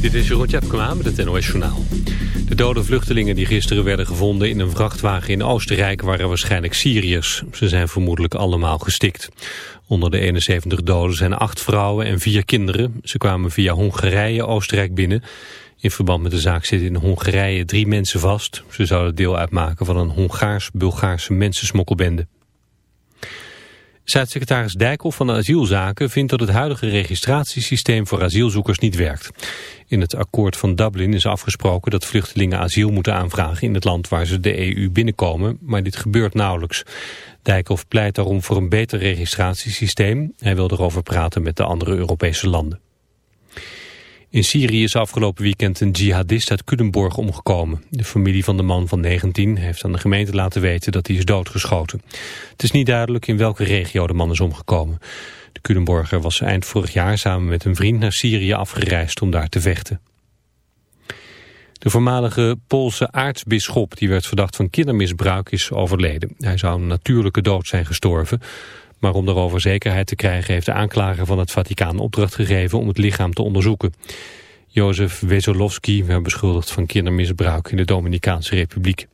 Dit is Jeroen Tjepkema met het NOS Journaal. De dode vluchtelingen die gisteren werden gevonden in een vrachtwagen in Oostenrijk waren waarschijnlijk Syriërs. Ze zijn vermoedelijk allemaal gestikt. Onder de 71 doden zijn acht vrouwen en vier kinderen. Ze kwamen via Hongarije Oostenrijk binnen. In verband met de zaak zitten in Hongarije drie mensen vast. Ze zouden deel uitmaken van een Hongaars-Bulgaarse mensensmokkelbende. Staatssecretaris Dijkhoff van Asielzaken vindt dat het huidige registratiesysteem voor asielzoekers niet werkt. In het akkoord van Dublin is afgesproken dat vluchtelingen asiel moeten aanvragen in het land waar ze de EU binnenkomen, maar dit gebeurt nauwelijks. Dijkhoff pleit daarom voor een beter registratiesysteem. Hij wil erover praten met de andere Europese landen. In Syrië is afgelopen weekend een jihadist uit Culemborg omgekomen. De familie van de man van 19 heeft aan de gemeente laten weten dat hij is doodgeschoten. Het is niet duidelijk in welke regio de man is omgekomen. De Culemborger was eind vorig jaar samen met een vriend naar Syrië afgereisd om daar te vechten. De voormalige Poolse aartsbisschop die werd verdacht van kindermisbruik is overleden. Hij zou een natuurlijke dood zijn gestorven. Maar om daarover zekerheid te krijgen heeft de aanklager van het Vaticaan opdracht gegeven om het lichaam te onderzoeken. Jozef Wesolowski werd beschuldigd van kindermisbruik in de Dominicaanse Republiek.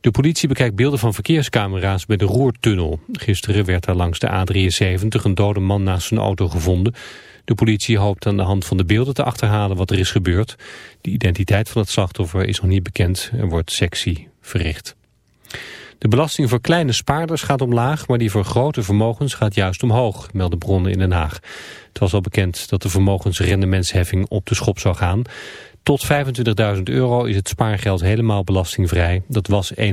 De politie bekijkt beelden van verkeerscamera's bij de Roertunnel. Gisteren werd daar langs de A73 een dode man naast zijn auto gevonden. De politie hoopt aan de hand van de beelden te achterhalen wat er is gebeurd. De identiteit van het slachtoffer is nog niet bekend. Er wordt sectie verricht. De belasting voor kleine spaarders gaat omlaag, maar die voor grote vermogens gaat juist omhoog, melden bronnen in Den Haag. Het was al bekend dat de vermogensrendementsheffing op de schop zou gaan. Tot 25.000 euro is het spaargeld helemaal belastingvrij. Dat was 21.000.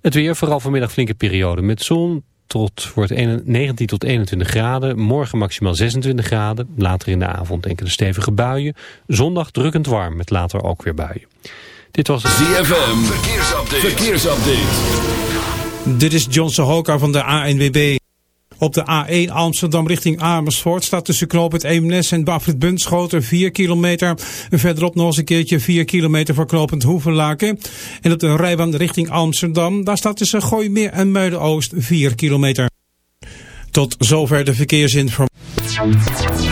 Het weer, vooral vanmiddag flinke periode met zon. Tot, wordt 19 tot 21 graden. Morgen maximaal 26 graden. Later in de avond enkele stevige buien. Zondag drukkend warm met later ook weer buien. Dit was het ZFM. Verkeersupdate. Verkeersupdate. Dit is John Sohoka van de ANWB. Op de A1 Amsterdam richting Amersfoort staat tussen knooppunt Eemnes en Bafrit Bunschoten 4 kilometer. En verderop nog eens een keertje 4 kilometer voor knooppunt Hoevenlaken. En op de rijbaan richting Amsterdam, daar staat tussen Gooimeer en Muiden-Oost 4 kilometer. Tot zover de verkeersinformatie.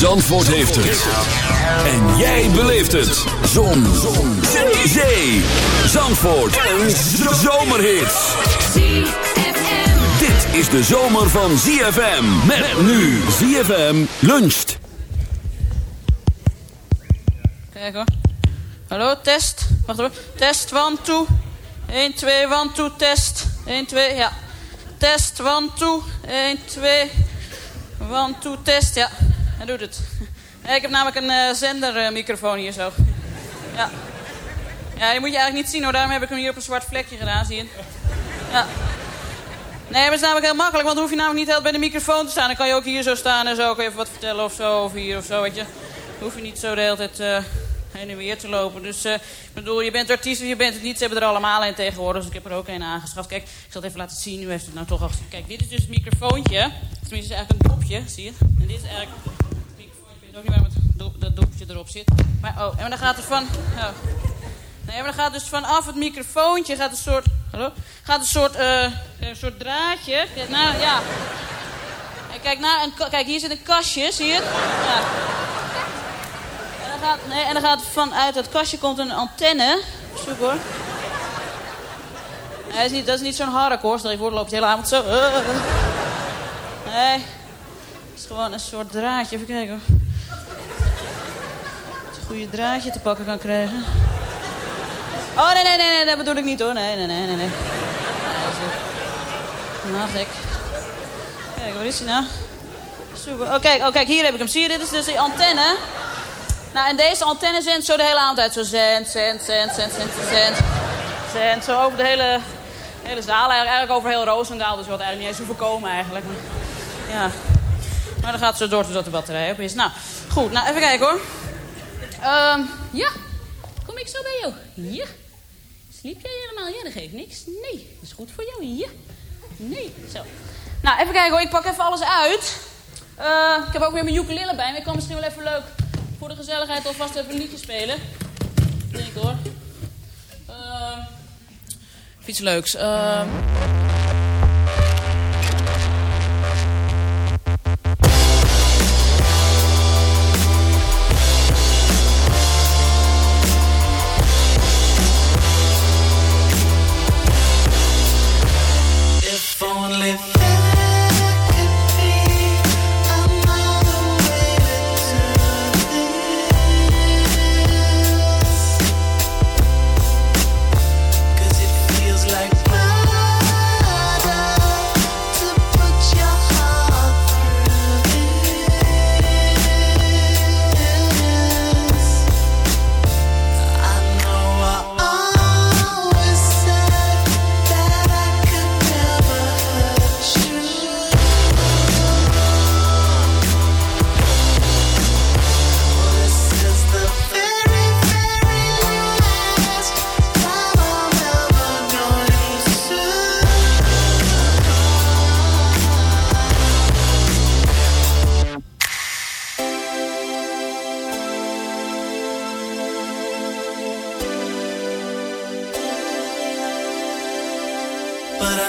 Zandvoort heeft het. En jij beleeft het. Zon. Zon. Zee. Zandvoort. Een zomerhit. Dit is de zomer van ZFM. Met nu ZFM luncht. Kijk hoor. Hallo, test. Wacht hoor. Test, one, two. 1, 2, one, two, test. 1, 2, ja. Test, one, two. 1, 2. One, two, test, ja. Hij doet het. Ik heb namelijk een eh, zendermicrofoon hier zo. Ja. Ja, die moet je eigenlijk niet zien hoor. Daarom heb ik hem hier op een zwart vlekje gedaan, zie je. Ja. Nee, maar het is namelijk heel makkelijk, want dan hoef je namelijk niet heel bij de microfoon te staan. Dan kan je ook hier zo staan en zo. Kan even wat vertellen of zo, of hier of zo, weet je. Hoef je niet zo de hele tijd... eh, heen en weer te lopen. Dus eh, ik bedoel, je bent artiest of je bent het niet. Ze hebben er allemaal een tegenwoordig, dus ik heb er ook een aangeschaft. Kijk, ik zal het even laten zien. U heeft het nou toch al Kijk, dit is dus het microfoontje. Tenminste, het is eigenlijk een dopje, zie je? En dit is eigenlijk. Ik weet ook niet waarom het dat dopje erop zit. Maar, oh, en dan gaat er van... Oh. Nee, maar dan gaat dus vanaf het microfoontje gaat een soort... Hallo? Gaat een soort, eh, een soort draadje. Nou, ja. Kijk, nou, een, kijk, hier zit een kastje, zie je? Ja. Gaat, nee, en dan gaat vanuit dat kastje komt een antenne. Zoek hoor. Dat is niet, dat zo'n hark hoor. Stel je voor, dan loop je de hele avond zo. Eh. Nee. Het is gewoon een soort draadje. Even kijken hoor. Je een goede draadje te pakken kan krijgen. Oh, nee, nee, nee, nee, dat bedoel ik niet hoor. Nee, nee, nee, nee, nee. Nou, gek. Kijk, waar is hij nou? Super. Oh, kijk, oh, kijk, hier heb ik hem. Zie je, dit is dus die antenne. Nou, en deze antenne zendt zo de hele avond uit. Zo zend, zend, zend, zend, zend, zend. Zend, zo over de hele, hele zaal. Eigenlijk, over heel Roosendaal. Dus wat eigenlijk niet eens hoeven komen eigenlijk. Ja. Maar dan gaat ze door totdat de batterij op is. Nou, goed. Nou, even kijken hoor. Ehm, ja. Kom ik zo bij jou? Ja. Sliep jij helemaal? Ja, dat geeft niks. Nee, dat is goed voor jou. Ja. Nee. Zo. Nou, even kijken hoor. Ik pak even alles uit. Eh, ik heb ook weer mijn ukulele bij me. Ik kan misschien wel even leuk voor de gezelligheid alvast even een liedje spelen. Denk hoor. Of iets leuks. Ehm.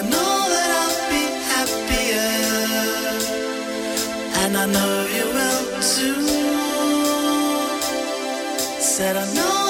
I know that I know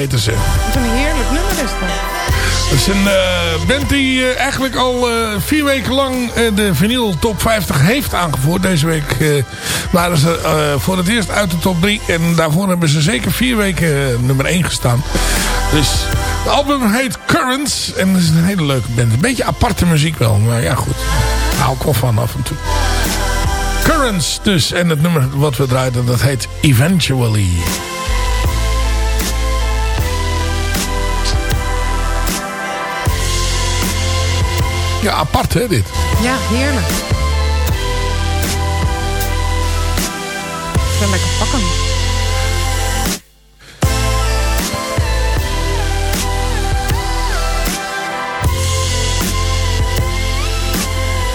Ze. Wat een heerlijk nummer is dat. Dat is een eh, band die eh, eigenlijk al eh, vier weken lang de vinyl top 50 heeft aangevoerd. Deze week waren ze voor het eerst uit de top 3. En daarvoor hebben ze zeker vier weken nummer 1 gestaan. Dus het album heet Currents. En dat is een hele leuke band. Een beetje aparte muziek wel. Maar ja goed, daar hou ik wel van af en toe. Currents dus. En het nummer wat we draaiden dat heet Eventually. Ja, apart hè dit. Ja, heerlijk. Ik wil lekker pakken.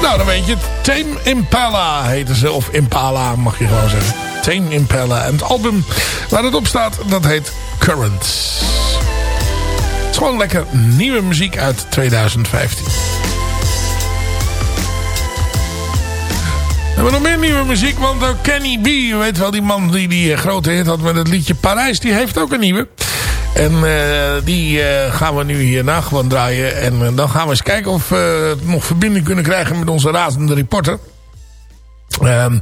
Nou, dan weet je het. Tame Impala heette ze. Of Impala mag je gewoon zeggen. Tame Impala. En het album waar het op staat, dat heet Currents. Het is gewoon lekker nieuwe muziek uit 2015. Hebben nog meer nieuwe muziek, want ook Kenny B, je weet wel, die man die die eh, grote hit had met het liedje Parijs, die heeft ook een nieuwe. En eh, die eh, gaan we nu hierna gewoon draaien. En eh, dan gaan we eens kijken of we nog verbinding kunnen krijgen met onze razende reporter. Ehm,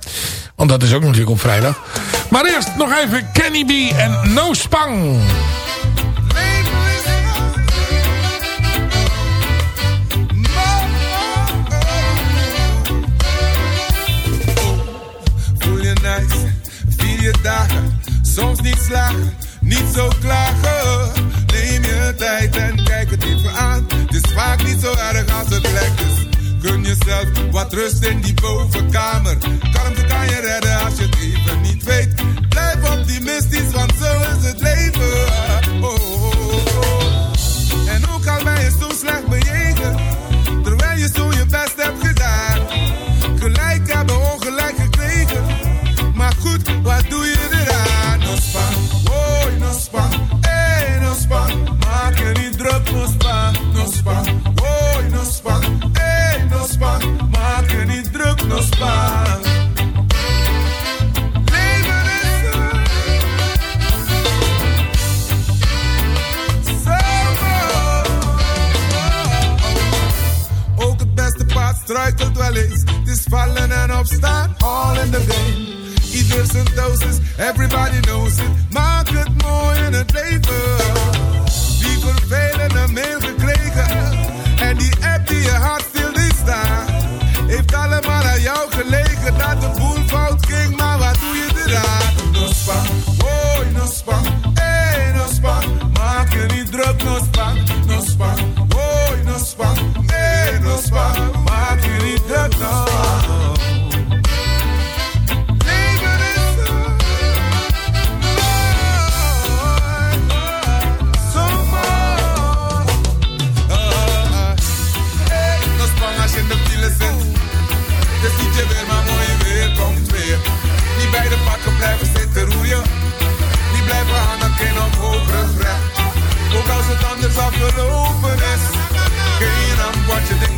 want dat is ook natuurlijk op vrijdag. Maar eerst nog even Kenny B en No Spang. Je soms niet slagen, niet zo klagen. Neem je tijd en kijk het even aan. Het is vaak niet zo erg als het lijkt. Dus gun jezelf wat rust in die bovenkamer. Kalmte kan je redden als je het even niet weet. Blijf optimistisch, want zo is het leven. Oh, oh, oh, oh. En ook al ben je zo slecht span, oh, no span, hey, no span. Maak je niet druk, no paard struikelt wel eens. Het is vallen en opstaan, all in the game. Ieder zijn dosis, everybody knows it. Maak het mooi in het leven. Die vervelende mail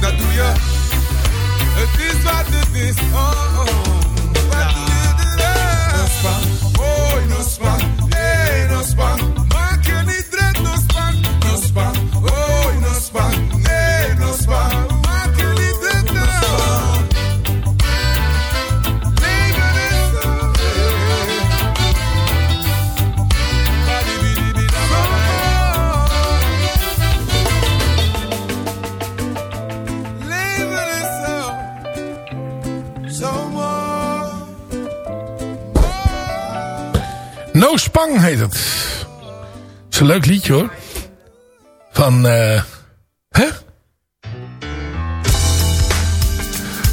wat je denkt, dat doe je. Het is wat het is. Oh, heet is een leuk liedje hoor. Van, eh... hè?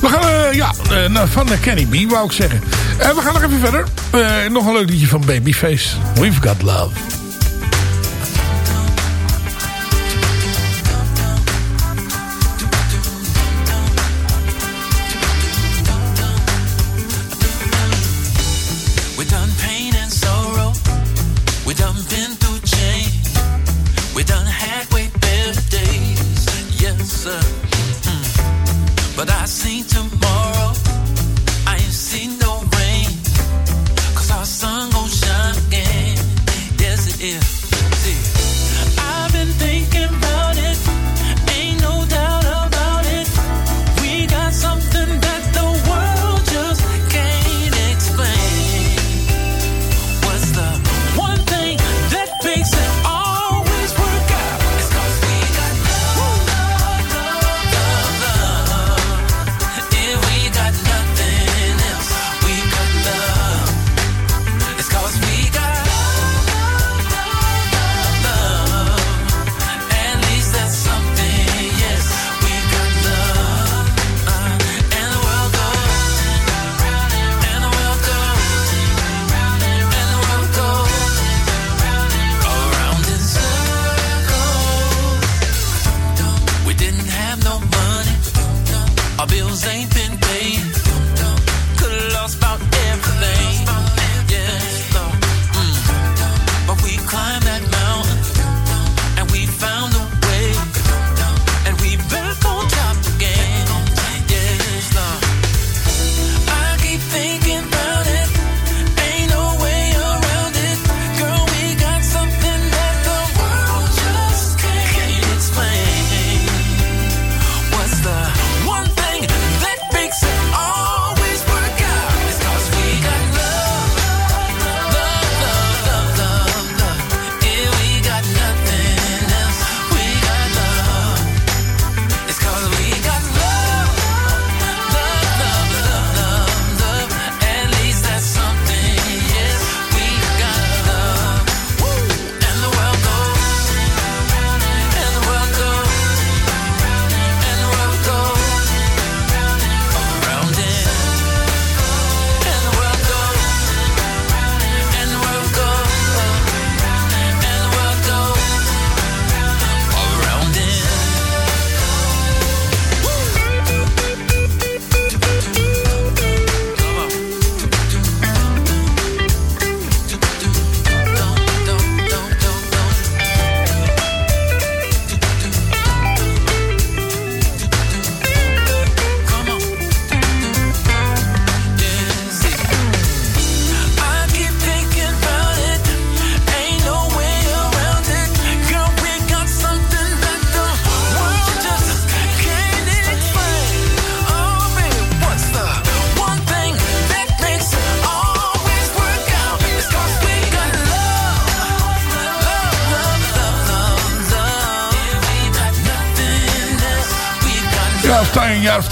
We gaan, eh, ja, eh, nou, van de Kenny B, wou ik zeggen. En we gaan nog even verder. Eh, nog een leuk liedje van Babyface. We've Got Love. seen to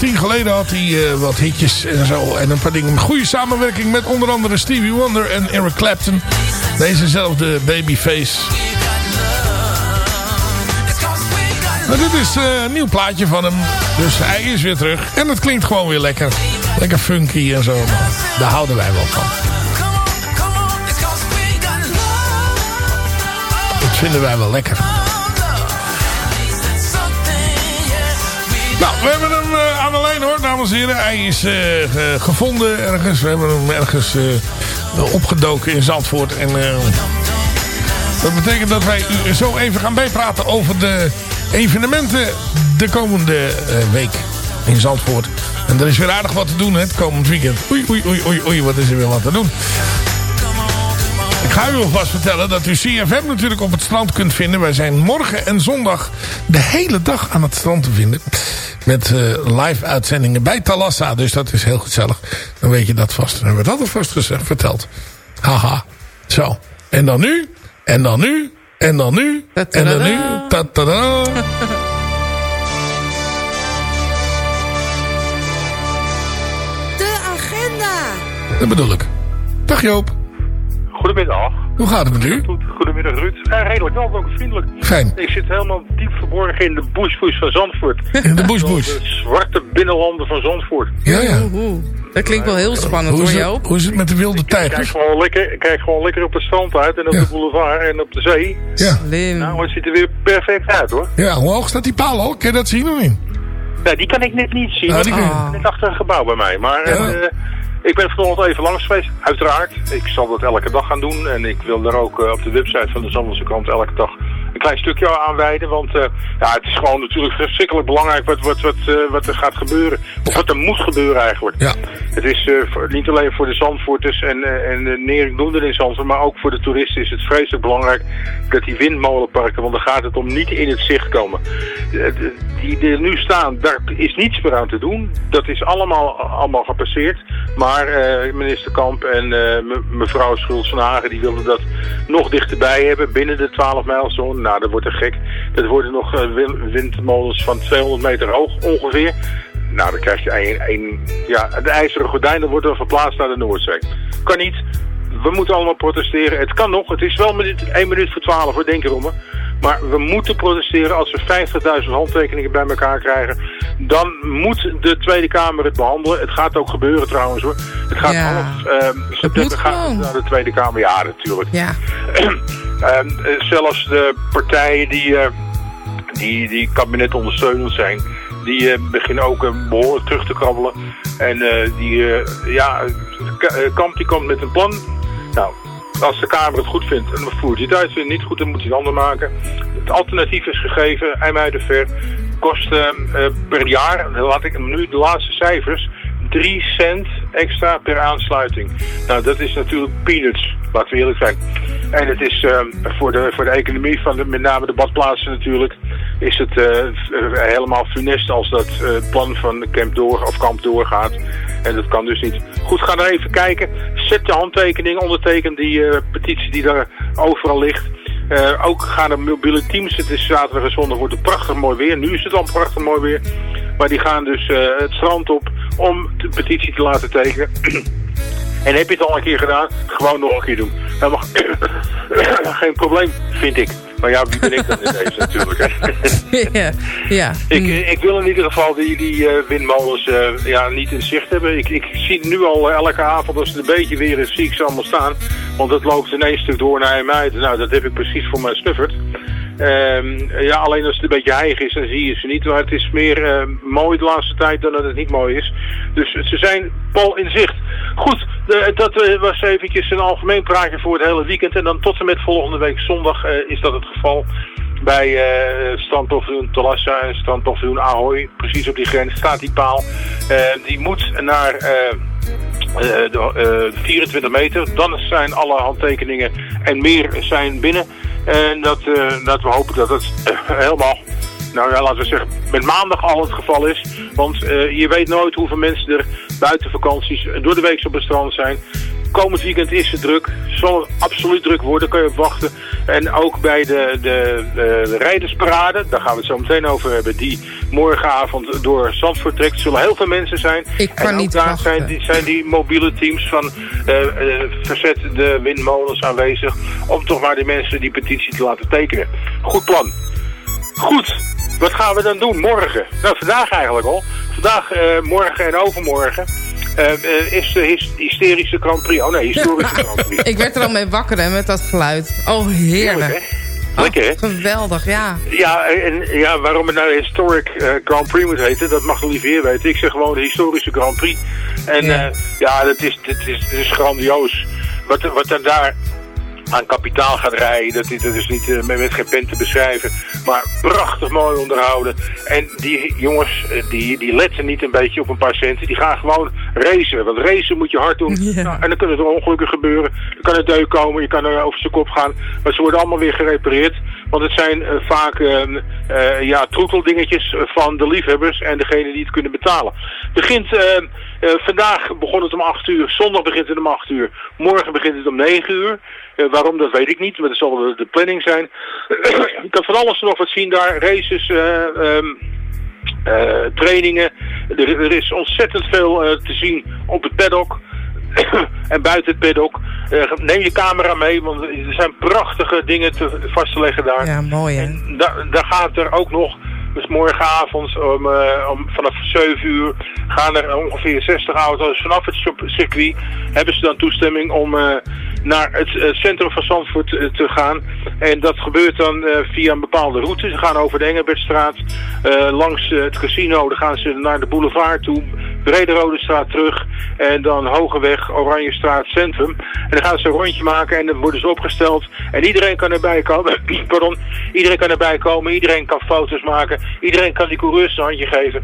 10 geleden had hij eh, wat hitjes en zo. En een paar dingen. Goede samenwerking met onder andere Stevie Wonder en Eric Clapton. Dezezelfde Babyface. Maar dit is eh, een nieuw plaatje van hem. Dus hij is weer terug. En het klinkt gewoon weer lekker. Lekker funky en zo. Daar houden wij wel van. Dat vinden wij wel lekker. Nou, we hebben hem eh, aan de lijn hoor, dames en heren. Hij is eh, ge- gevonden ergens. We hebben hem ergens eh, opgedoken in Zandvoort. En dat betekent dat wij u zo even gaan bijpraten over de evenementen de komende week in Zandvoort. En er is weer aardig wat te doen hè, het komend weekend. Oei, oei, oei, oei, oei, wat is er weer wat te doen. Ik ga u alvast vertellen dat u CFM natuurlijk op het strand kunt vinden. Wij zijn morgen en zondag de hele dag aan het strand te vinden. Met eh, live uitzendingen bij Talassa. Dus dat is heel gezellig. Dan weet je dat vast. Dan hebben we dat alvast gezegd, verteld. Haha. Zo. En dan nu. En dan nu. En dan nu. En dan nu. Ta-ta-da. De agenda. Dat bedoel ik. Dag Joop. Goedemiddag. Hoe gaat het met u? Goed, Goedemiddag Ruud. Eh, redelijk wel, ook vriendelijk. Fijn. Ik zit helemaal diep verborgen in de bushbush van Zandvoort. In de bushbush. De zwarte binnenlanden van Zandvoort. Ja, ja. Dat klinkt wel heel spannend Hoe hoor, Joop. hoe is het met de wilde Ik kijk tijgers? gewoon lekker, ik kijk gewoon lekker op het strand uit en op de boulevard en op de zee. Ja. Slim. Nou, het ziet er weer perfect uit hoor. Ja, hoe hoog staat die paal al? Kun je dat zien of niet? Nou, die kan ik net niet zien. Nou, die is net achter een gebouw bij mij. Maar Ja. eh, ik ben vanochtend even langs geweest, uiteraard. Ik zal dat elke dag gaan doen. En ik wil daar ook eh, op de website van de Zandvoortse krant elke dag klein stukje aan wijden. Want eh, ja, het is gewoon natuurlijk verschrikkelijk belangrijk wat, wat, wat, eh, wat er gaat gebeuren. Of wat er moet gebeuren eigenlijk. Ja. Het is voor- niet alleen voor de Zandvoorters en, en de Nering Doender in Zandvoort, maar ook voor de toeristen is het vreselijk belangrijk dat die windmolenparken, want daar gaat het om, niet in het zicht komen. Die er nu staan, daar is niets meer aan te doen. Dat is allemaal, allemaal gepasseerd. Maar minister Kamp en me- mevrouw Schultz van Hagen, die wilden dat nog dichterbij hebben, binnen de 12 mijlzone. Nou, dat wordt er gek. Dat worden nog eh, win- windmolens van 200 meter hoog ongeveer. Nou, dan krijg je een, een, ja, de ijzeren gordijn, dat wordt dan verplaatst naar de Noordzee. Kan niet. We moeten allemaal protesteren. Het kan nog. Het is wel minuut, 1 minuut voor 12, hoor, denk erom. hè. Maar we moeten protesteren als we 50.000 handtekeningen bij elkaar krijgen. Dan moet de Tweede Kamer het behandelen. Het gaat ook gebeuren trouwens hoor. Het gaat Ja. half ehm, september gaat naar de Tweede Kamer. Ja, natuurlijk. Ja. Ehm, eh, zelfs de partijen die, eh, die, die kabinet ondersteunend zijn, die eh, beginnen ook eh, behoorlijk terug te krabbelen. En die, ja, Kamp die komt met een plan. Nou, als de Kamer het goed vindt, dan voert hij het uit. Het niet goed, dan moet hij een ander maken. Het alternatief is gegeven, IJmuidenver, kost eh, per jaar, laat ik nu de laatste cijfers, 3 cent extra per aansluiting. Nou, dat is natuurlijk peanuts, laten we eerlijk zijn. En het is eh, voor, de, voor de economie van de, met name de badplaatsen natuurlijk, is het eh, v- helemaal funest als dat eh, plan van Camp door, of Kamp doorgaat. En dat kan dus niet. Goed, ga er even kijken. Zet je handtekening, onderteken die eh, petitie die daar overal ligt. Eh, ook gaan er mobiele teams. Het is zaterdag en zondag wordt het prachtig mooi weer. Nu is het al prachtig mooi weer. Maar die gaan dus eh, het strand op om de petitie te laten tekenen. en heb je het al een keer gedaan, gewoon nog een keer doen. Dat mag geen probleem, vind ik. Maar ja, wie ben ik dan in deze natuurlijk. Ja. ja. Ik, ik wil in ieder geval die, die eh, windmolens eh, ja, niet in zicht hebben. Ik, ik zie nu al eh, elke avond als het een beetje weer is, zie ik ze allemaal staan. Want het loopt in één stuk door naar IJmuiden. Nou, dat heb ik precies voor mij snufferd. Ehm, ja, alleen als het een beetje heig is, dan zie je ze niet. Maar het is meer eh, mooi de laatste tijd dan dat het niet mooi is. Dus ze zijn pal in zicht. Goed, dat eh, was eventjes een algemeen praatje voor het hele weekend. En dan tot en met volgende week zondag eh, is dat het geval bij eh strandpaviljoen Talassa en strandpaviljoen Ahoy. Precies op die grens staat die paal. Die moet naar eh, eh, de, eh, 24 meter. Dan zijn alle handtekeningen en meer zijn binnen. En dat, eh, dat we hopen dat het eh, helemaal, nou ja, laten we zeggen, met maandag al het geval is. Want eh, je weet nooit hoeveel mensen er buiten vakanties door de week op het strand zijn. Komend weekend is het druk. Zal absoluut druk worden, kan je op wachten. En ook bij de, de, de, de rijdersparade, daar gaan we het zo meteen over hebben. Die morgenavond door Zandvoort trekt. Er zullen heel veel mensen zijn. Ik kan en ook niet daar zijn die, zijn die mobiele teams van eh, Verzet de Windmolens aanwezig... om toch maar die mensen die petitie te laten tekenen. Goed plan. Goed, wat gaan we dan doen morgen? Nou, vandaag eigenlijk al. Vandaag, eh, morgen en overmorgen... is de hys- hysterische Grand Prix. Oh nee, historische Grand Prix. Ik werd er al mee wakker hè, met dat geluid. Oh, heerlijk. Heerlijk, Lekker, hè? Geweldig, ja. Ja, en ja, waarom het nou Historic eh, Grand Prix moet heten, dat mag Olivier weten. Ik zeg gewoon de historische Grand Prix. En Ja. ja, ja dat, is, dat, is, dat is grandioos. Wat, wat er daar aan kapitaal gaat rijden, dat, is- dat is niet eh, met, geen pen te beschrijven. Maar prachtig mooi onderhouden. En die jongens, eh, die, die letten niet een beetje op een paar centen. Die gaan gewoon racen. Want racen moet je hard doen. Nou, en dan kunnen er ongelukken gebeuren. Dan kan het deuk komen, je kan er over zijn kop gaan. Maar ze worden allemaal weer gerepareerd. Want het zijn eh, vaak eh, eh, ja, troeteldingetjes van de liefhebbers en degene die het kunnen betalen. Begint, eh, eh, vandaag begon het om 8 uur, zondag begint het om 8 uur, morgen begint het om 9 uur. Eh, waarom, dat weet ik niet, maar dat zal de, de planning zijn. Je kan van alles nog wat zien daar, races, eh, ehm, eh, trainingen. Er, er is ontzettend veel te zien op het paddock. en buiten het paddock. Neem je camera mee, want er zijn prachtige dingen te, vast te leggen daar. Ja, mooi hè. Da- daar gaat er ook nog, dus morgenavond om, om, vanaf 7 uur gaan er ongeveer 60 auto's vanaf het cir- circuit. Hebben ze dan toestemming om naar het eh, centrum van Zandvoort eh, te gaan. En dat gebeurt dan eh, via een bepaalde route. Ze gaan over de Engelbertstraat, langs het casino, dan gaan ze naar de boulevard toe. Brederode straat terug en dan Hogeweg, Oranjestraat, Centrum. En dan gaan ze een rondje maken en dan worden ze opgesteld. En iedereen kan erbij komen. Pardon. Iedereen kan erbij komen. Iedereen kan foto's maken. Iedereen kan die coureurs een handje geven.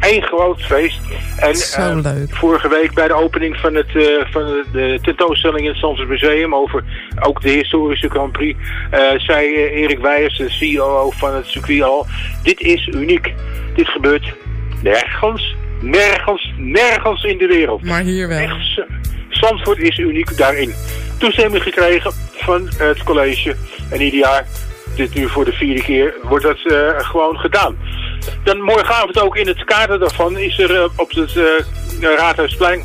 Één groot feest. En Zo eh, vorige week bij de opening van, het, eh, van de, tentoonstelling in het Zandvoort Museum over ook de historische Grand Prix, eh, zei Erik Wijers, de CEO van het circuit al, dit is uniek. Dit gebeurt nergens, nergens, nergens in de wereld. Maar hier wel. Echt, Zandvoort is uniek daarin. Toestemming gekregen van het college. En ieder jaar, dit nu voor de vierde keer, wordt dat eh, gewoon gedaan. Dan morgenavond ook in het kader daarvan is er eh, op het eh, Raadhuisplein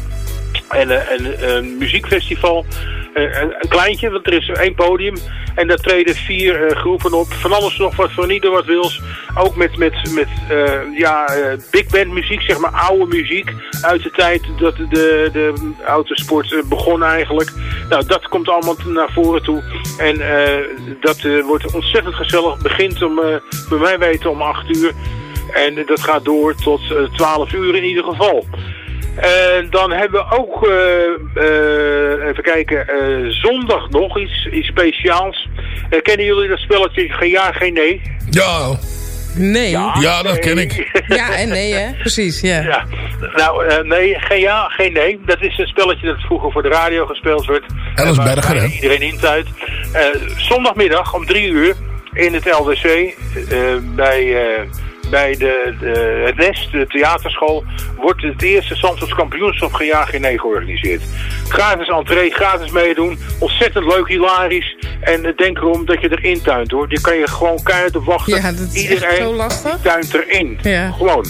en, eh, een, een muziekfestival. Eh, een, kleintje, want er is één podium. En daar treden vier eh, groepen op. Van alles nog wat, van ieder wat wils. Ook met, met, met eh, ja, eh, big band muziek, zeg maar oude muziek. Uit de tijd dat de, de autosport eh, begon eigenlijk. Nou, dat komt allemaal naar voren toe. En eh, dat eh, wordt ontzettend gezellig. Begint om, eh, bij mij weten, om 8 uur. En eh, dat gaat door tot eh, 12 uur in ieder geval. En dan hebben we ook, eh, eh, even kijken, eh, zondag nog iets, iets speciaals. Eh, kennen jullie dat spelletje Geen Ja, Geen Nee? Ja, Nee. ja, dat ken ik. Ja en nee hè. Precies, ja. Ja, nou eh, nee, geen ja, geen nee. Dat is een spelletje dat vroeger voor de radio gespeeld werd. Waar Berger, hè? Iedereen in tijd. Eh, zondagmiddag om drie uur in het LDC eh, bij, eh, bij de, de, het Nest, de theaterschool, wordt het eerste Zandvoorts kampioenschap gejaagd geen nee georganiseerd. Gratis entree, gratis meedoen. Ontzettend leuk, hilarisch. En eh, denk erom dat je erin tuint hoor. Die kan je gewoon keihard op wachten. Ja, dat is echt zo lastig. tuint erin. Ja. Gewoon.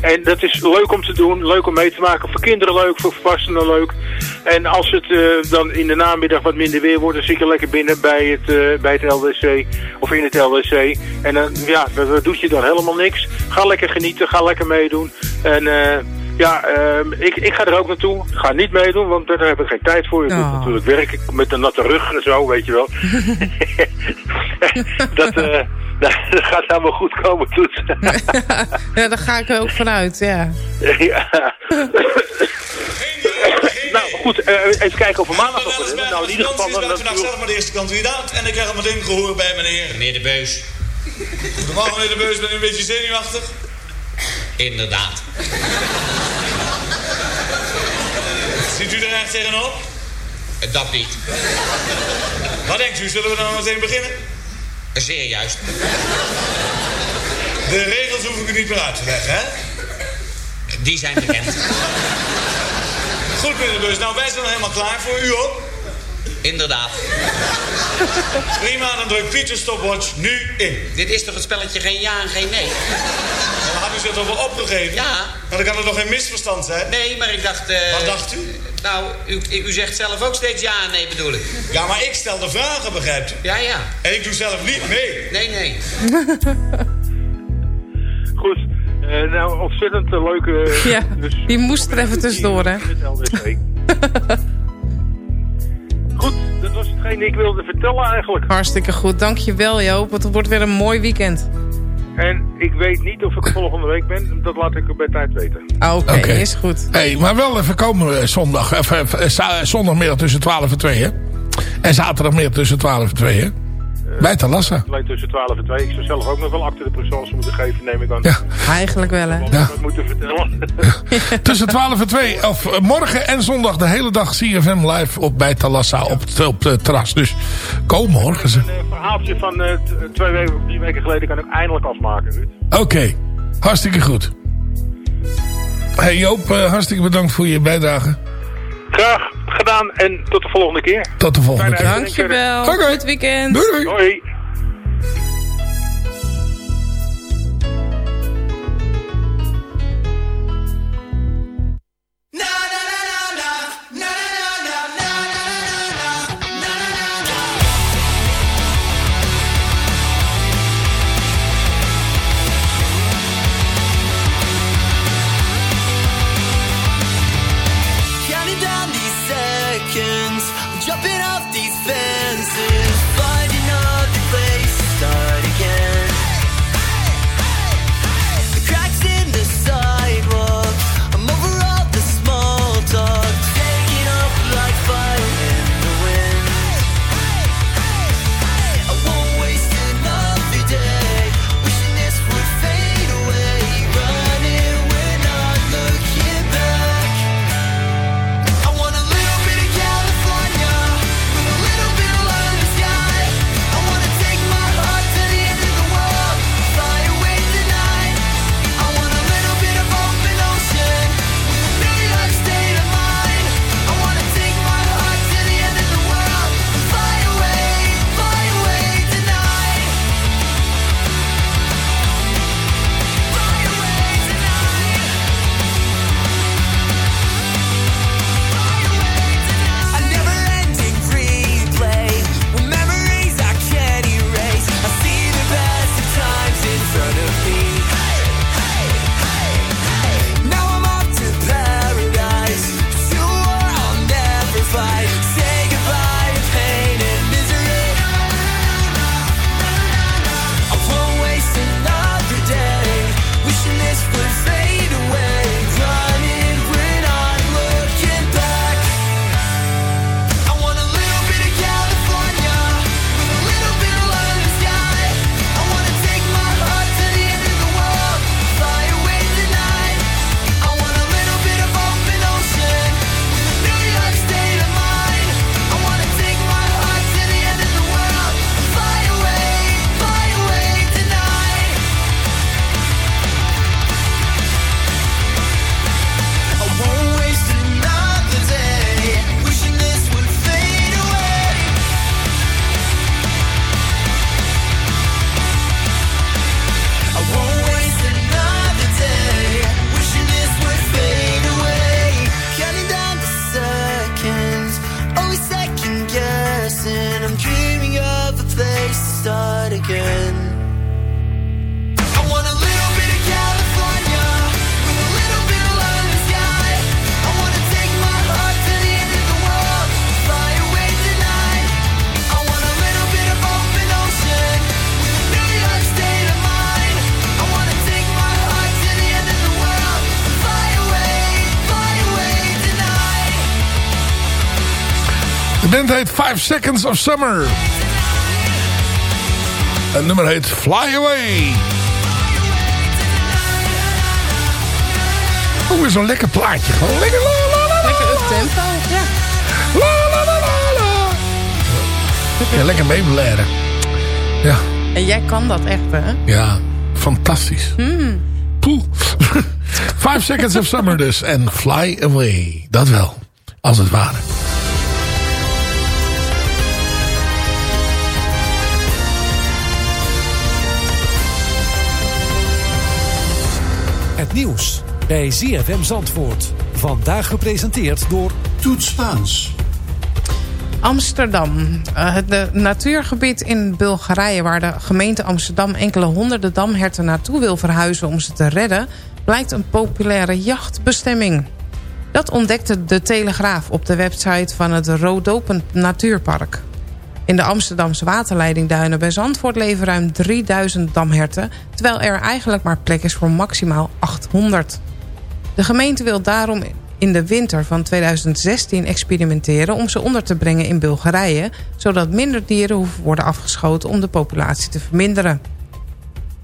En dat is leuk om te doen, leuk om mee te maken. Voor kinderen leuk, voor volwassenen leuk. En als het eh, dan in de namiddag wat minder weer wordt, dan zit je lekker binnen bij het, eh, bij het LDC of in het LDC. En dan, ja, dat, dat doet je dan helemaal niks. Ga lekker genieten, ga lekker meedoen. En eh, ja, ehm, ik, ik ga er ook naartoe. Ga niet meedoen, want daar heb ik geen tijd voor. Ik moet Oh. natuurlijk werken met een natte rug en zo, weet je wel. dat, eh, dat gaat helemaal goed komen, Toet. ja, daar ga ik er ook vanuit, ja. Ja. nou goed, eh, even kijken of we maandag nog wat hebben. Nou, in ieder geval dan vandaag zelf maar de eerste kandidaat. En ik krijg al meteen gehoor bij meneer. Meneer de Beus. Goedemorgen meneer de Beus, ben u een beetje zenuwachtig? Inderdaad. Ziet u er echt tegenop? Dat niet. Wat denkt u, zullen we dan meteen beginnen? Zeer juist. De regels hoef ik u niet meer uit te leggen, hè? Die zijn bekend. Goed, meneer de. Nou, wij zijn al helemaal klaar voor u, hoor. Inderdaad. Prima, dan druk Pieter stopwatch nu in. Dit is toch het spelletje geen ja en geen nee? Dan had u zich toch wel opgegeven? Ja. Maar dan kan er nog geen misverstand zijn? Nee, maar ik dacht... eh, Wat dacht u? Nou, u, u zegt zelf ook steeds ja en nee bedoel ik. Ja, maar ik stel de vragen, begrijpt u? Ja, ja. En ik doe zelf niet mee. Nee, nee. Goed. Eh, nou, ontzettend eh, leuke... Ja, die moest er even tussendoor, hè? Hetgeen ik wilde vertellen eigenlijk. Hartstikke goed, dankjewel Joop. Het wordt weer een mooi weekend. En ik weet niet of ik volgende week ben. Dat laat ik bij tijd weten. Ah, Oké, is goed. Hey, maar wel even komen eh, zondag. Even, even, za- zondagmiddag tussen 12 en 2, hè? En zaterdagmiddag tussen 12 en 2, hè? Bij Talassa. Alleen tussen 12 en 2. Ik zou zelf ook nog wel acte de présence moeten geven, neem ik aan. Ja. Eigenlijk wel, hè? Ja. moeten vertellen. Tussen 12 en 2. Of eh, morgen en zondag de hele dag CFM live op, bij Talassa op, het- op het terras. Dus kom morgen. ze. Een eh, verhaaltje van eh, twee weken of drie weken geleden kan ik eindelijk afmaken, Ruud. Oké, hartstikke goed. Hey Joop, eh, hartstikke bedankt voor je bijdrage. Graag gedaan en tot de volgende keer. Tot de volgende keer. Dankjewel. Goed weekend. Doei doei. Hoi. De band heet 5 Seconds of Summer. Het nummer heet Fly Away. Oh, weer zo'n lekker plaatje. Gewoon lekker la la la la. Lekker tempo. Ja. La la la la la. Ja, lekker meebladeren. Ja, En jij kan dat echt, hè? ja, fantastisch. Hmm. Poeh. 5 Seconds of Summer dus. En Fly Away. Dat wel. Als het ware. Nieuws bij ZFM Zandvoort. Vandaag gepresenteerd door Toet Spaans. Amsterdam. Uh, het natuurgebied in Bulgarije... waar de gemeente Amsterdam enkele honderden damherten naartoe wil verhuizen... om ze te redden, blijkt een populaire jachtbestemming. Dat ontdekte de Telegraaf op de website van het Roodopend Natuurpark. In de Amsterdamse waterleidingduinen bij Zandvoort leven ruim 3000 damherten... terwijl er eigenlijk maar plek is voor maximaal 800. De gemeente wil daarom in de winter van 2016 experimenteren... om ze onder te brengen in Bulgarije... zodat minder dieren hoeven worden afgeschoten om de populatie te verminderen.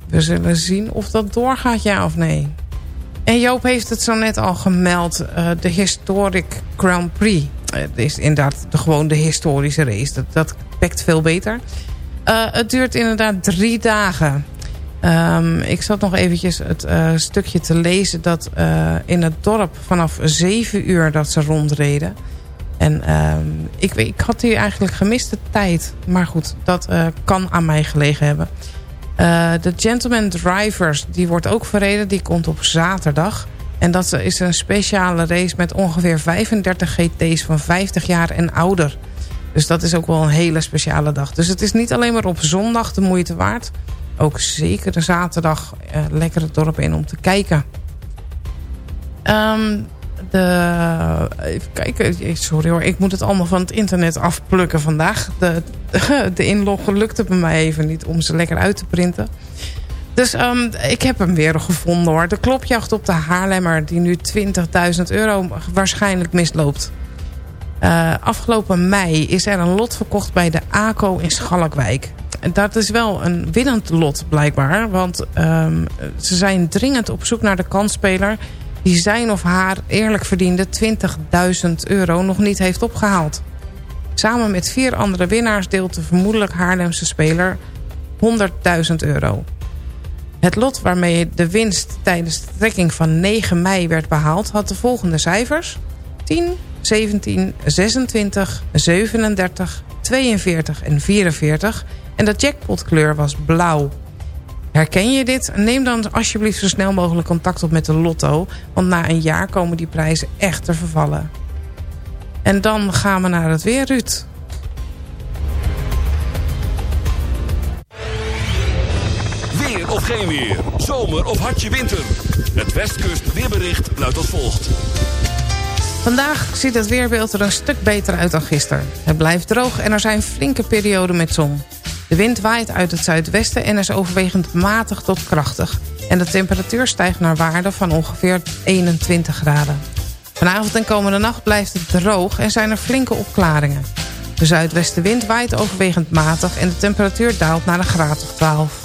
We zullen zien of dat doorgaat, ja of nee. En Joop heeft het zo net al gemeld, uh, de Historic Grand Prix. Het is inderdaad de, gewoon de historische race. Dat, dat pakt veel beter. Uh, het duurt inderdaad drie dagen. Um, ik zat nog eventjes het uh, stukje te lezen dat uh, in het dorp vanaf zeven uur dat ze rondreden. En um, ik, ik had hier eigenlijk gemiste tijd. Maar goed, dat kan aan mij gelegen hebben. de Gentleman Drivers, die wordt ook verreden. Die komt op zaterdag. En dat is een speciale race met ongeveer 35 GT's van 50 jaar en ouder. Dus dat is ook wel een hele speciale dag. Dus het is niet alleen maar op zondag de moeite waard ook zeker de zaterdag uh, lekker het dorp in om te kijken. Um, de, even kijken, sorry hoor, ik moet het allemaal van het internet afplukken vandaag. De, de, de inloggen lukte bij mij even niet om ze lekker uit te printen. Dus um, ik heb hem weer gevonden hoor. De klopjacht op de Haarlemmer die nu 20.000 euro waarschijnlijk misloopt. Uh, afgelopen mei is er een lot verkocht bij de ACO in Schalkwijk dat is wel een winnend lot blijkbaar. Want um, ze zijn dringend op zoek naar de kansspeler... die zijn of haar eerlijk verdiende 20.000 euro nog niet heeft opgehaald. Samen met vier andere winnaars deelt de vermoedelijk Haarlemse speler 100.000 euro. Het lot waarmee de winst tijdens de trekking van 9 mei werd behaald... had de volgende cijfers. 10, 17, 26, 37, 42 en 44... En de jackpotkleur was blauw. Herken je dit? Neem dan alsjeblieft zo snel mogelijk contact op met de lotto. Want na een jaar komen die prijzen echt te vervallen. En dan gaan we naar het weer, Ruud. Of geen weer. Zomer of hartje winter. Het Westkust weerbericht luidt als volgt. Vandaag ziet het weerbeeld er een stuk beter uit dan gisteren. Het blijft droog en er zijn flinke perioden met zon. De wind waait uit het zuidwesten en is overwegend matig tot krachtig. En de temperatuur stijgt naar waarde van ongeveer 21 graden. Vanavond en komende nacht blijft het droog en zijn er flinke opklaringen. De zuidwestenwind waait overwegend matig en de temperatuur daalt naar een graad of 12.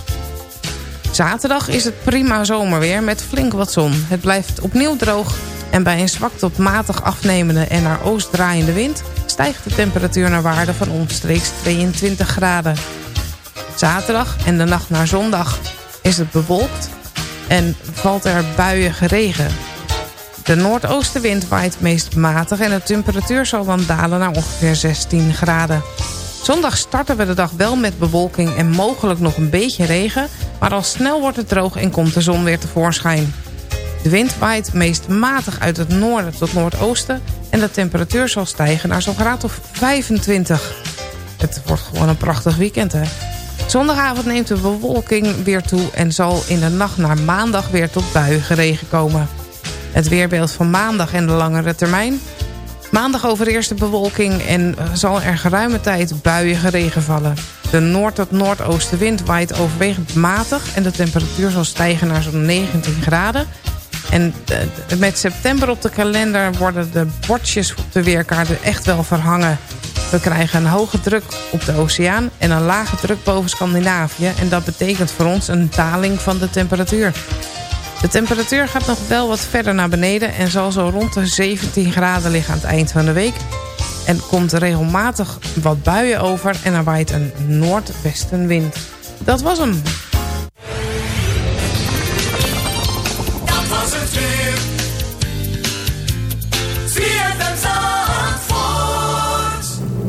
Zaterdag is het prima zomerweer met flink wat zon. Het blijft opnieuw droog en bij een zwak tot matig afnemende en naar oost draaiende wind... stijgt de temperatuur naar waarde van omstreeks 22 graden. Zaterdag en de nacht naar zondag is het bewolkt en valt er buiige regen. De noordoostenwind waait meest matig en de temperatuur zal dan dalen naar ongeveer 16 graden. Zondag starten we de dag wel met bewolking en mogelijk nog een beetje regen... maar al snel wordt het droog en komt de zon weer tevoorschijn. De wind waait meest matig uit het noorden tot noordoosten... en de temperatuur zal stijgen naar zo'n graad of 25. Het wordt gewoon een prachtig weekend, hè? Zondagavond neemt de bewolking weer toe en zal in de nacht naar maandag weer tot buien regen komen. Het weerbeeld van maandag en de langere termijn. Maandag overeerst de bewolking en zal er geruime tijd buien regen vallen. De noord- tot noordoostenwind waait overwegend matig... en de temperatuur zal stijgen naar zo'n 19 graden. En eh, met september op de kalender worden de bordjes op de weerkaarten echt wel verhangen... We krijgen een hoge druk op de oceaan en een lage druk boven Scandinavië. En dat betekent voor ons een daling van de temperatuur. De temperatuur gaat nog wel wat verder naar beneden... en zal zo rond de 17 graden liggen aan het eind van de week. En komt regelmatig wat buien over en er waait een noordwestenwind. Dat was hem. Dat was het weer.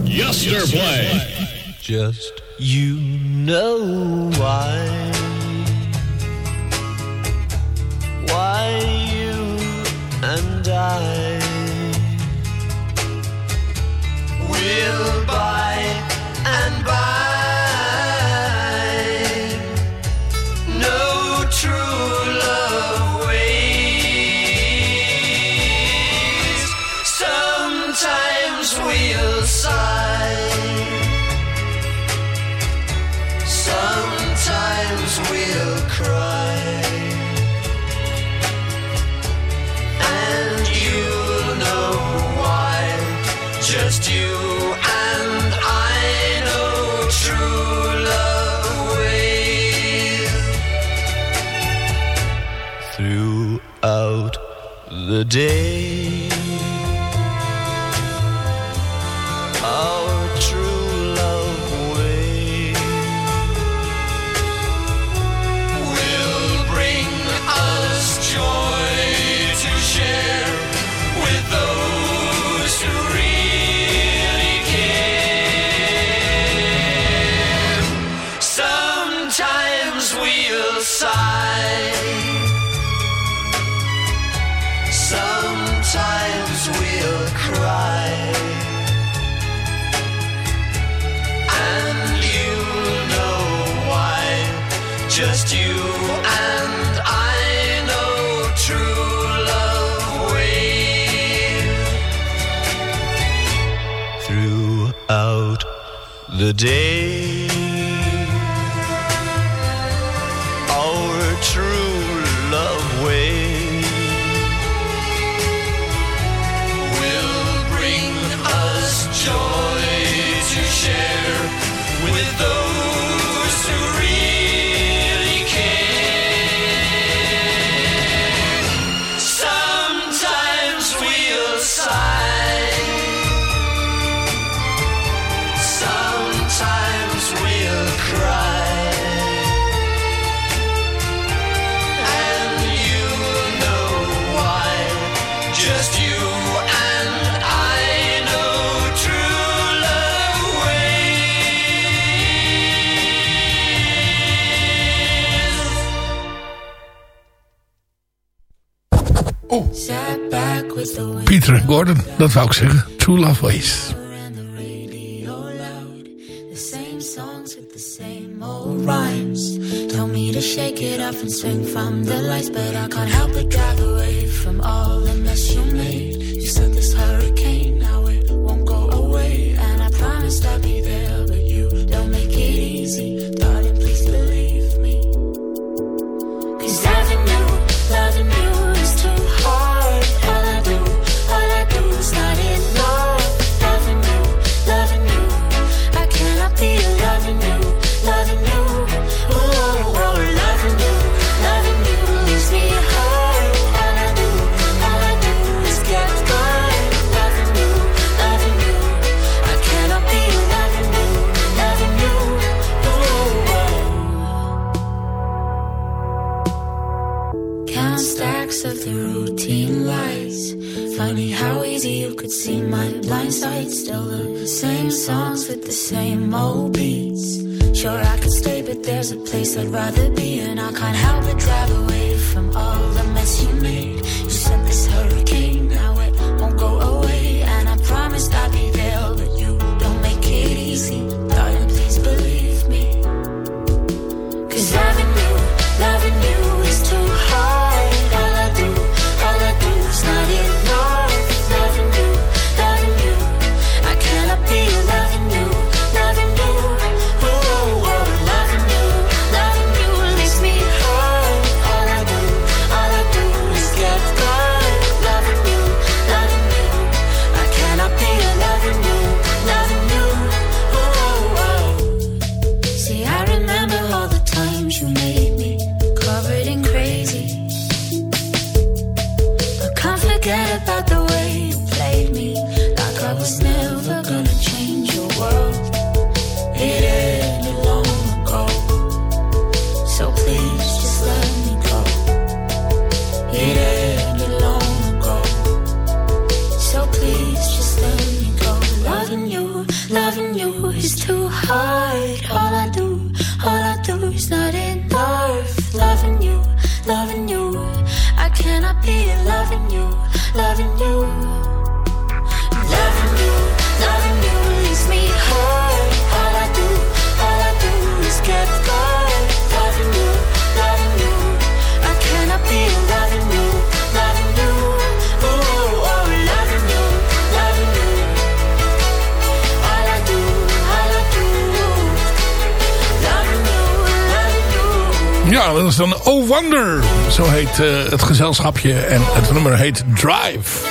Yesterplay. Just you know why. by you and I. We'll buy and buy. today. just you and I know true love wave throughout the day. Gordon. Dat wou ik zeggen. True Love Ways. Nou, dat is dan Oh Wonder. Zo heet eh, het gezelschapje. En het nummer heet Drive.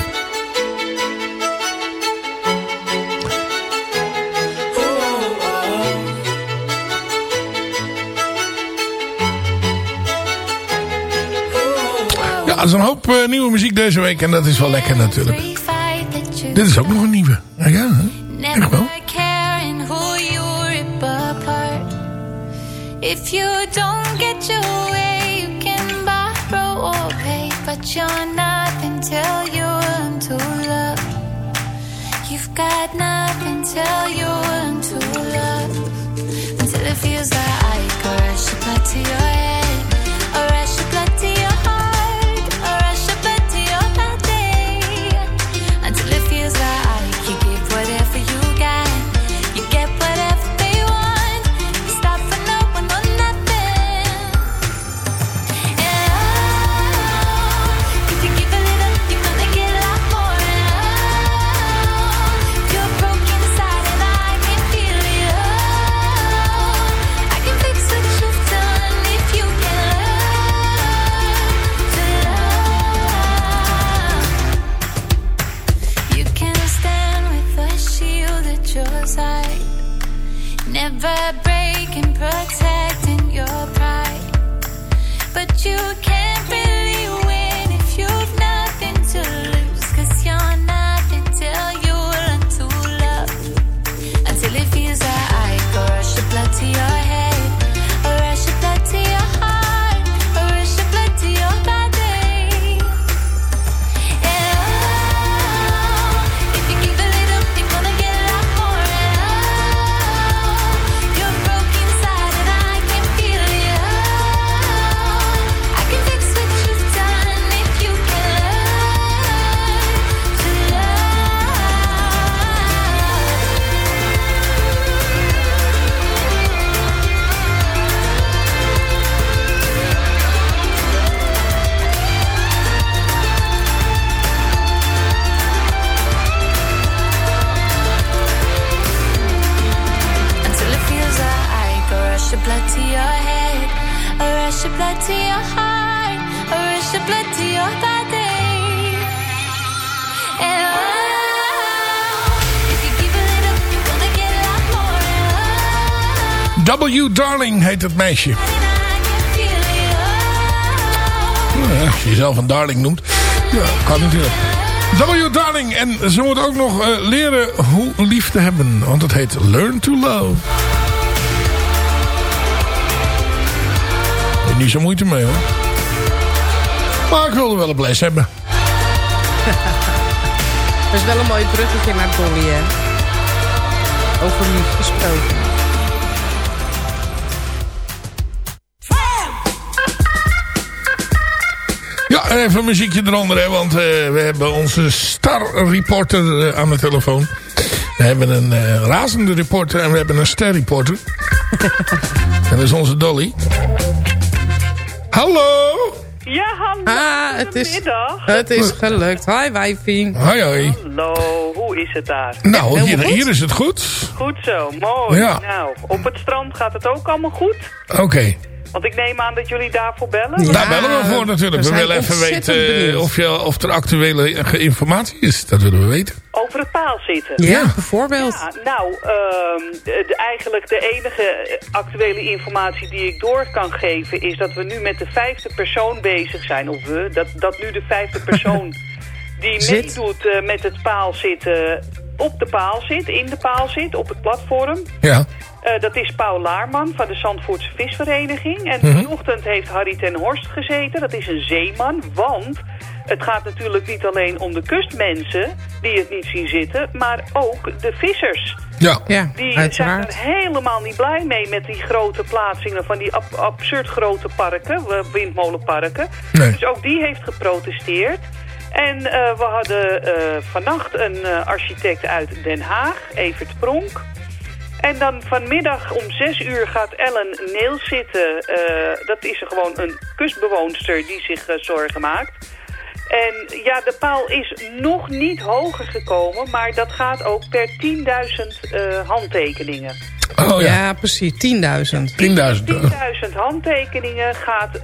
Ja, er is een hoop eh, nieuwe muziek deze week. En dat is wel lekker natuurlijk. Dit is ook nog een nieuwe. Ja, echt wel get your way, you can borrow or pay, but you're nothing till you learn to love. You've got nothing till you learn to love. Until it feels like I could rush your blood to your het meisje. Als je jezelf een darling noemt. Ja, kan natuurlijk. W Darling. En ze moet ook nog eh, leren hoe lief te hebben. Want het heet Learn to Love. Is niet zo moeite mee hoor. Maar ik wilde wel een les hebben. Dat is wel een mooi bruggetje naar Dolly, hè? Over lief gesproken. Ja, even een muziekje eronder, hè, want eh, we hebben onze star-reporter eh, aan de telefoon. We hebben een eh, razende reporter en we hebben een ster-reporter. en dat is onze Dolly. Hallo! Ja, hallo. Ah, het is, Goedemiddag. het is gelukt. Hi, wijfie. Hoi, hoi. Hallo, hoe is het daar? Nou, hier, hier is het goed. Goed zo, mooi. Ja. Nou, op het strand gaat het ook allemaal goed? Oké. Want ik neem aan dat jullie daarvoor bellen. Daar bellen we voor natuurlijk. We, willen even weten eh, of, je, of er actuele informatie is. Dat willen we weten. Over het paal zitten. Ja, bijvoorbeeld. Ja, nou, ehm, de, eigenlijk de enige eh, actuele informatie die ik door kan geven... is dat we nu met de vijfde persoon bezig zijn. Of we, dat, dat nu de vijfde persoon die Zit. meedoet eh, met het paal zitten... op de paal zit, in de paal zit, op het platform. Ja. Eh, dat is Paul Laarman van de Zandvoortse Visvereniging. En Mhm. vanochtend heeft Harry ten Horst gezeten. Dat is een zeeman, want het gaat natuurlijk niet alleen om de kustmensen... die het niet zien zitten, maar ook de vissers. Ja, ja Die uiteraard. zijn er helemaal niet blij mee met die grote plaatsingen van die ab- absurd grote parken, eh, windmolenparken. Nee. Dus ook die heeft geprotesteerd. En eh, we hadden eh, vannacht een eh, architect uit Den Haag, Evert Pronk. En dan vanmiddag om zes uur gaat Ellen Neel zitten. Eh, dat is gewoon een kustbewoonster die zich eh, zorgen maakt. En ja, de paal is nog niet hoger gekomen, maar dat gaat ook per 10.000 eh, handtekeningen. Oh ja. precies. 10.000. 10.000. 10.000 handtekeningen gaat eh,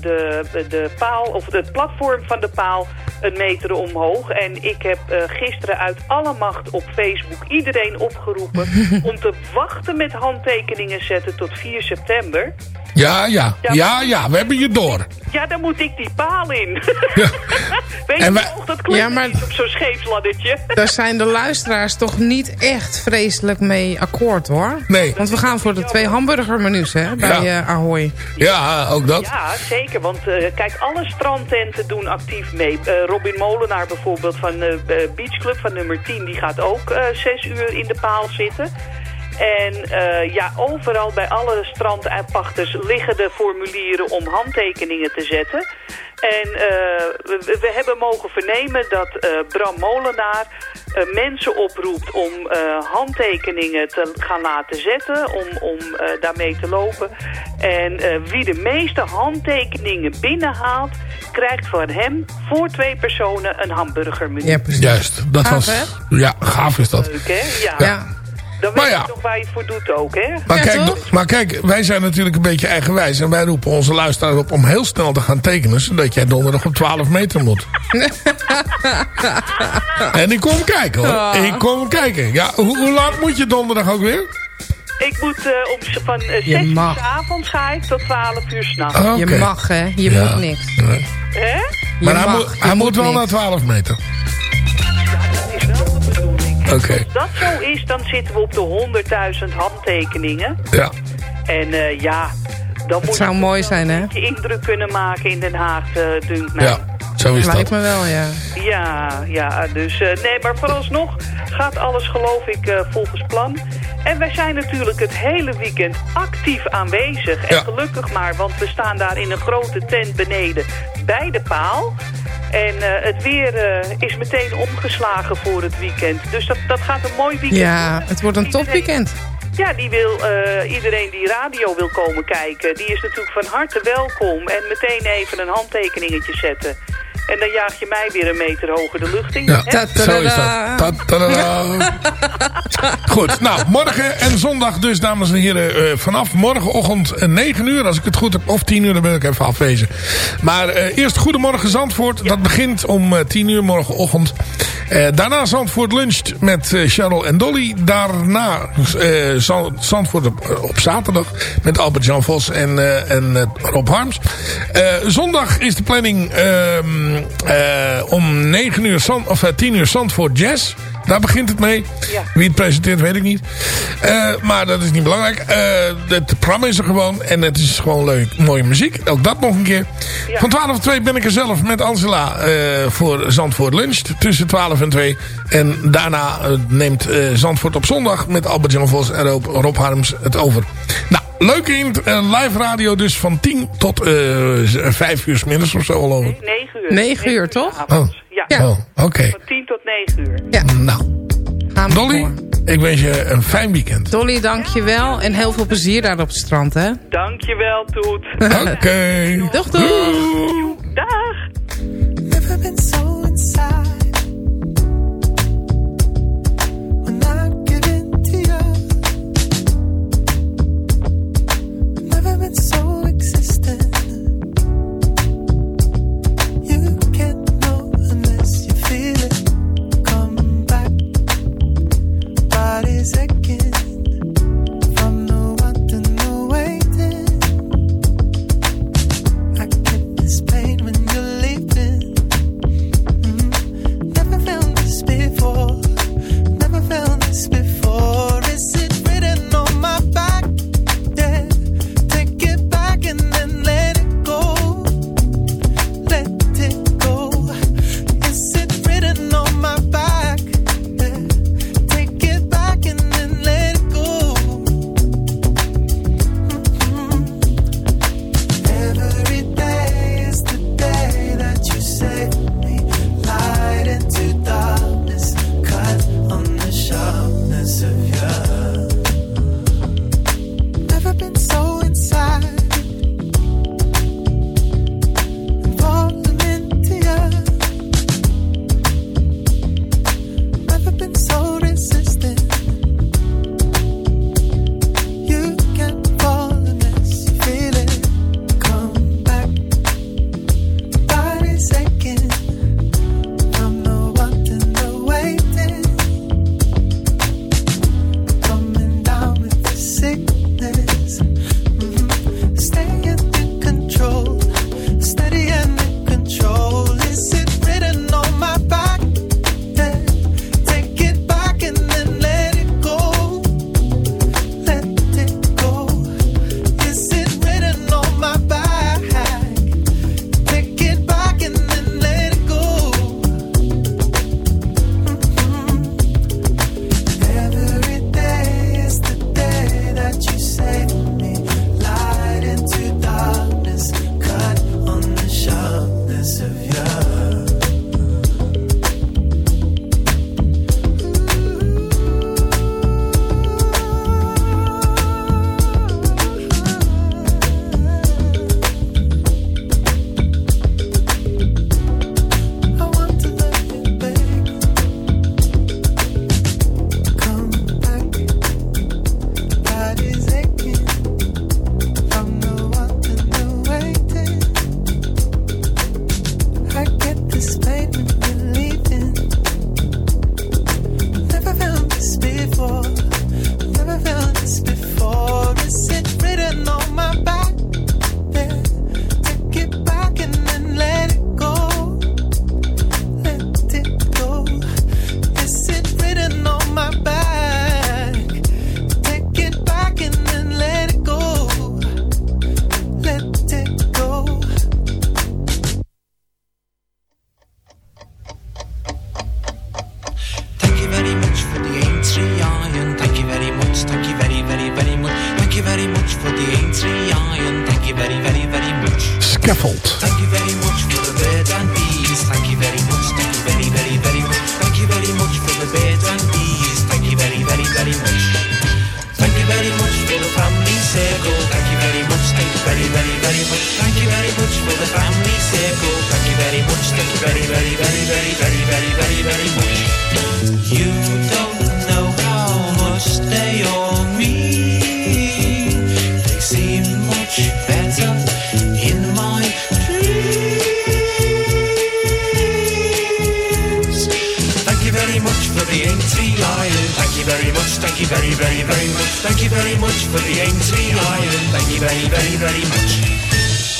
de, de paal, of het platform van de paal een meter omhoog. En ik heb eh, gisteren uit alle macht op Facebook iedereen opgeroepen om te wachten met handtekeningen zetten tot 4 september. Ja, ja. Ja, ja. We hebben je door. Ja, dan moet ik die paal in. Weet je En nog, dat klinkt Ja, maar- niet op zo'n scheepsladdertje. Daar zijn de luisteraars toch niet echt vreselijk mee akkoord hoor. Nee. Want we gaan voor de twee hamburgermenu's hè, bij Ja. eh, Ahoy. Ja, ook dat. Ja, zeker. Want eh, kijk, alle strandtenten doen actief mee. Eh, Robin Molenaar bijvoorbeeld van de eh, Beach Club van nummer 10... die gaat ook eh, zes uur in de paal zitten. En eh, ja, overal bij alle strandpachters liggen de formulieren om handtekeningen te zetten. En eh, we, we hebben mogen vernemen dat eh, Bram Molenaar eh, mensen oproept om eh, handtekeningen te gaan laten zetten, om, om eh, daarmee te lopen. En eh, wie de meeste handtekeningen binnenhaalt, krijgt van hem voor twee personen een hamburgermenu. Ja, precies. Juist, dat Gaaf, was... Ja, gaaf is dat. Leuk, hè? Ja. Ja. Dan Maar weet ja. je toch waar je het voor doet ook, hè? Maar, kijk, maar kijk, wij zijn natuurlijk een beetje eigenwijs. En wij roepen onze luisteraars op om heel snel te gaan tekenen. Zodat jij donderdag op 12 meter moet. en ik kom kijken hoor. Ah. Ik kom kijken. Ja, hoe, hoe laat moet je donderdag ook weer? Ik moet eh, om, van uh, Je 6 uur mag. s avonds ga ik tot 12 uur s'nachts. Ah. Je mag hè, je Ja. moet niks. Hè? Maar Je hij, mag, moet, hij moet moet wel niks. naar 12 meter. Als dat zo is, dan zitten we op de 100.000 handtekeningen. Ja. En eh, ja, dan moet zou mooi zijn hè. je indruk kunnen maken in Den Haag, eh dunkt mij. Ja, zo is Lijkt dat. me wel ja. Ja, ja, dus eh, nee, maar vooralsnog gaat alles geloof ik eh, volgens plan. En wij zijn natuurlijk het hele weekend actief aanwezig. En Ja. gelukkig maar, want we staan daar in een grote tent beneden bij de paal. En eh, het weer eh, is meteen omgeslagen voor het weekend. Dus dat, dat gaat een mooi weekend Ja, worden. het wordt een topweekend. Ja, die wil, eh, iedereen die radio wil komen kijken, die is natuurlijk van harte welkom. En meteen even een handtekeningetje zetten. En dan jaag je mij weer een meter hoger de lucht in. Ja, hè? zo is dat. Goed, nou, morgen en zondag dus, dames en heren, eh, vanaf morgenochtend eh, 9 uur, als ik het goed heb, of 10 uur, dan ben ik even afwezen. Maar eh, eerst Goedemorgen Zandvoort, dat begint om eh, 10 uur morgenochtend. Eh, daarna Zandvoort luncht met eh, Charles en Dolly. Daarna eh, Zandvoort op, op zaterdag met Albert-Jan Vos en, eh, en eh, Rob Harms. Eh, zondag is de planning ehm, eh, om 9 uur, of, eh, 10 uur Zandvoort Jazz. Daar begint het mee. Wie het presenteert weet ik niet. Eh, maar dat is niet belangrijk. Eh, het programma is er gewoon. En het is gewoon leuk. Mooie muziek. Ook dat nog een keer. Van 12 tot 2 ben ik er zelf met Angela eh, voor Zandvoort Lunch. Tussen 12 en 2. En daarna neemt eh, Zandvoort op zondag met Albert-Jan Vos en Rob, Rob Harms het over. Nou, leuke int- eh, live radio dus van 10 tot eh 5 uur 's middags of zo geloof ik. 9 uur. 9 uur toch? Oh, Ja, oh oké. van 10 tot 9 uur. Ja. Nou, Gaan we Dolly, voor. ik wens je een fijn weekend. Dolly, dankjewel. En heel veel plezier daar op het strand hè. Dankjewel, Toet. Oké. Doeg doeg. Dag. Never been so inside. is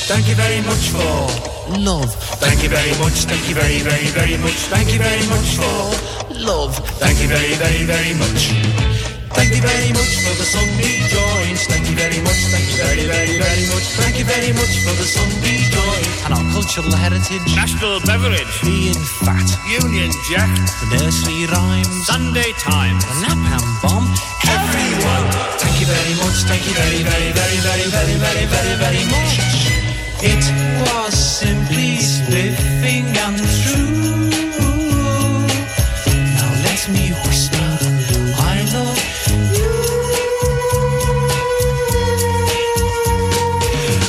Thank you very much for love. Thank you very much. Thank you very, very, very much. Thank you very much for love. Thank you very, very, very much. Thank you very much for the Sunday joints. Thank you very much. Thank you very, very, very much. Thank you very much for the Sunday joint and our cultural heritage. National beverage. Being fat. Union Jack. The nursery rhymes. Sunday Times. The Napalm bomb. Everyone. Thank you very much. Thank you very, very, very, very, very, very, very, very much. It was simply spiffing and true. Now let me whisper. I love you.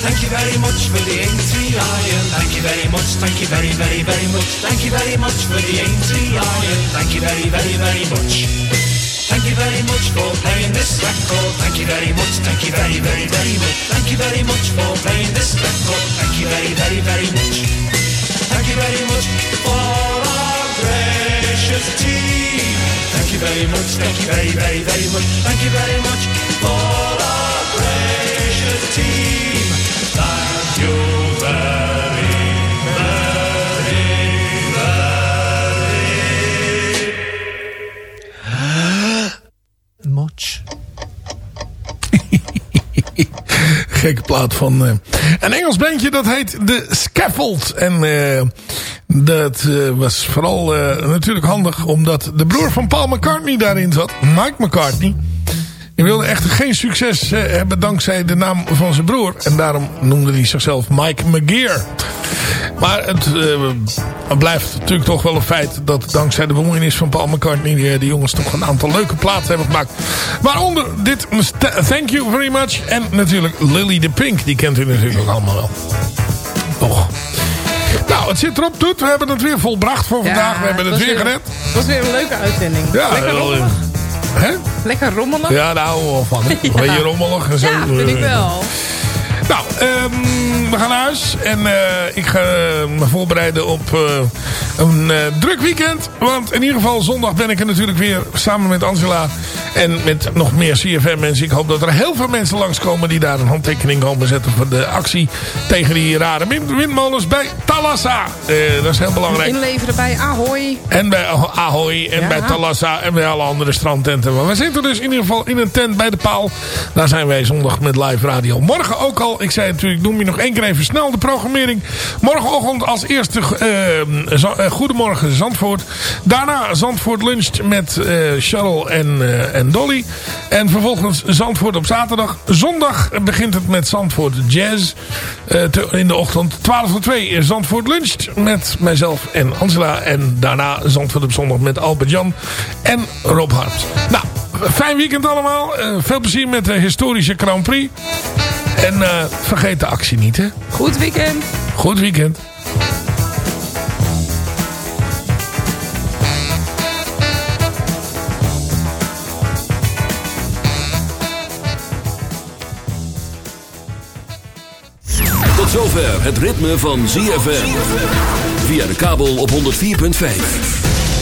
Thank you very much for the Aintree Iron. Thank you very much. Thank you very, very, very much. Thank you very much for the Aintree Iron. Thank you very, very, very much. Thank you very much for playing this record. Thank you very much. Thank you very, very, very much. Thank you very much for playing this record. Thank you very, very, very much. Thank you very much for our gracious team. Thank you very much. Thank you very, very, very much. Thank you very much for our gracious team. Thank you very, Gekke plaat van eh, een Engels bandje dat heet The Scaffold. En eh, dat eh, was vooral natuurlijk handig omdat de broer van Paul McCartney daarin zat. Mike McCartney. Die wilde echt geen succes eh, hebben dankzij de naam van zijn broer. En daarom noemde hij zichzelf Mike McGear. Maar het uh, blijft natuurlijk toch wel een feit dat dankzij de bemoeienis van Paul McCartney die, die jongens toch een aantal leuke platen hebben gemaakt. Waaronder dit Thank You Very Much en natuurlijk Lily the Pink. Die kent u natuurlijk ook allemaal wel. Toch. Nou, het zit erop, Toet. We hebben het weer volbracht voor vandaag. We hebben het weer gered. Het was weer een leuke uitzending. Ja, Lekker. Hè? Lekker rommelig. Ja, daar houden we wel van. Een Ja. beetje rommelig en zo. Ja, vind ik wel. Nou, ehm, we gaan naar huis. En eh, ik ga me voorbereiden op eh, een eh, druk weekend. Want in ieder geval zondag ben ik er natuurlijk weer samen met Angela. En met nog meer CFM mensen. Ik hoop dat er heel veel mensen langskomen die daar een handtekening komen zetten voor de actie tegen die rare wind- windmolens bij Talassa. Dat is heel belangrijk. Inleveren bij Ahoy. En bij Ahoy en Ja. bij Talassa en bij alle andere strandtenten. Maar we zitten dus in ieder geval in een tent bij de paal. Daar zijn wij zondag met live radio. Morgen ook al. Ik zei natuurlijk, noem je nog één keer even snel de programmering. Morgenochtend als eerste eh, eh, Goedemorgen Zandvoort. Daarna Zandvoort luncht met Charles en, en Dolly. En vervolgens Zandvoort op zaterdag. Zondag begint het met Zandvoort Jazz. in de ochtend 12 tot 2 is Zandvoort luncht met mijzelf en Angela. En daarna Zandvoort op zondag met Albert Jan en Rob Hart. Nou, fijn weekend allemaal. Veel plezier met de historische Grand Prix. En eh, vergeet de actie niet, hè? Goed weekend. Goed weekend. Tot zover het ritme van ZFM. Via de kabel op 104.5.